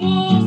گے